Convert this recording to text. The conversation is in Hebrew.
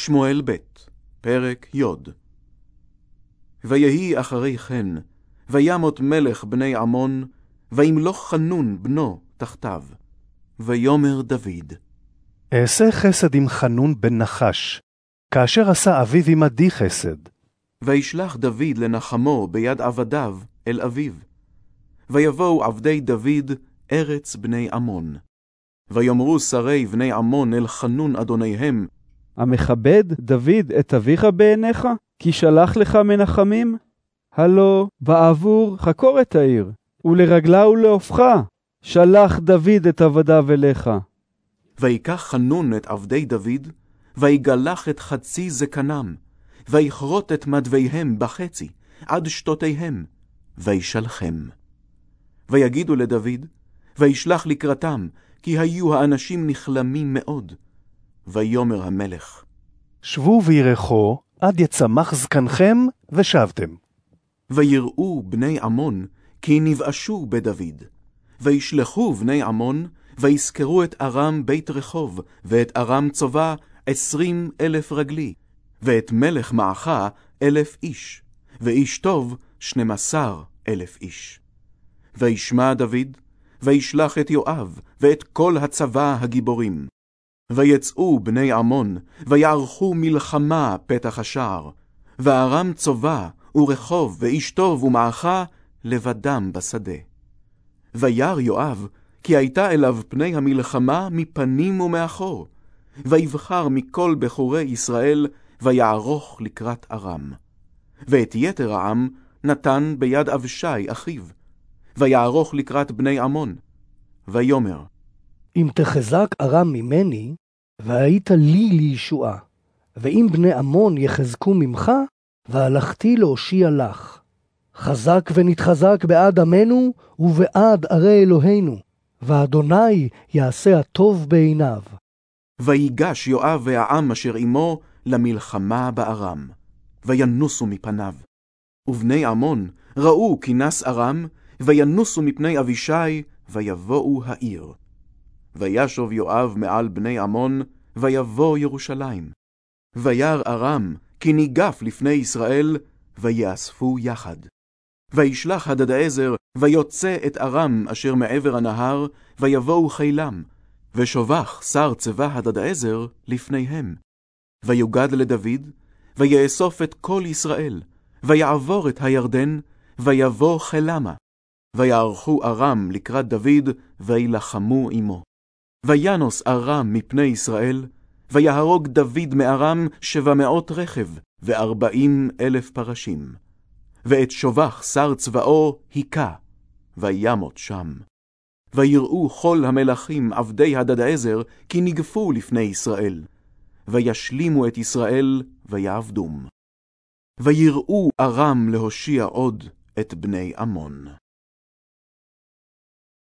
שמואל ב', פרק י. ויהי אחרי כן, וימות מלך בני עמון, וימלוך חנון בנו תחתיו. ויאמר דוד, אעשה חסד עם חנון בן נחש, כאשר עשה אביו עמדי חסד. וישלח דוד לנחמו ביד עבדיו אל אביו. ויבואו עבדי דוד ארץ בני עמון. ויאמרו שרי בני עמון אל חנון אדוניהם, המכבד דוד את אביך בעיניך? כי שלח לך מנחמים? הלא בעבור חקור את העיר, ולרגלה ולהופכה, שלח דוד את עבדיו אליך. ויקח חנון את עבדי דוד, ויגלח את חצי זקנם, ויכרות את מדוויהם בחצי, עד שתותיהם, וישלחם. ויגידו לדוד, וישלח לקראתם, כי היו האנשים נכלמים מאוד. ויאמר המלך, שבו וירחו עד יצמח זקנכם ושבתם. ויראו בני עמון, כי נבאשו בדוד. וישלחו בני עמון, ויזכרו את ארם בית רחוב, ואת ארם צובה עשרים אלף רגלי, ואת מלך מעכה אלף איש, ואיש טוב שנים עשר אלף איש. וישמע דוד, וישלח את יואב, ואת כל הצבא הגיבורים. ויצאו בני עמון, ויערכו מלחמה פתח השער, וארם צובה, ורחוב, ואיש טוב, ומעכה, לבדם בשדה. וירא יואב, כי הייתה אליו פני המלחמה מפנים ומאחור, ויבחר מכל בחורי ישראל, ויערוך לקראת ארם. ואת יתר העם נתן ביד אבשי אחיו, ויערוך לקראת בני עמון. ויאמר, אם תחזק ארם ממני, והיית לי לישועה, ואם בני עמון יחזקו ממך, והלכתי להושיע לך. חזק ונתחזק בעד עמנו ובעד ערי אלוהינו, ואדוני יעשה הטוב בעיניו. ויגש יואב והעם אשר עמו למלחמה בארם, וינוסו מפניו. ובני עמון ראו כי נס ארם, וינוסו מפני אבישי, ויבואו העיר. וישוב יואב מעל בני עמון, ויבוא ירושלים. וירא ארם, כי ניגף לפני ישראל, ויאספו יחד. וישלח הדדעזר, ויוצא את ארם אשר מעבר הנהר, ויבואו חילם, ושובח שר צבא הדדעזר לפניהם. ויוגד לדוד, ויאסוף את כל ישראל, ויעבור את הירדן, ויבוא חלמה. ויערכו ארם לקראת דוד, וילחמו עמו. וינוס ארם מפני ישראל, ויהרוג דוד מארם שבע מאות רכב, וארבעים אלף פרשים. ואת שובח שר צבאו היכה, וימות שם. ויראו כל המלכים עבדי הדדעזר, כי נגפו לפני ישראל, וישלימו את ישראל, ויעבדום. ויראו ארם להושיע עוד את בני עמון.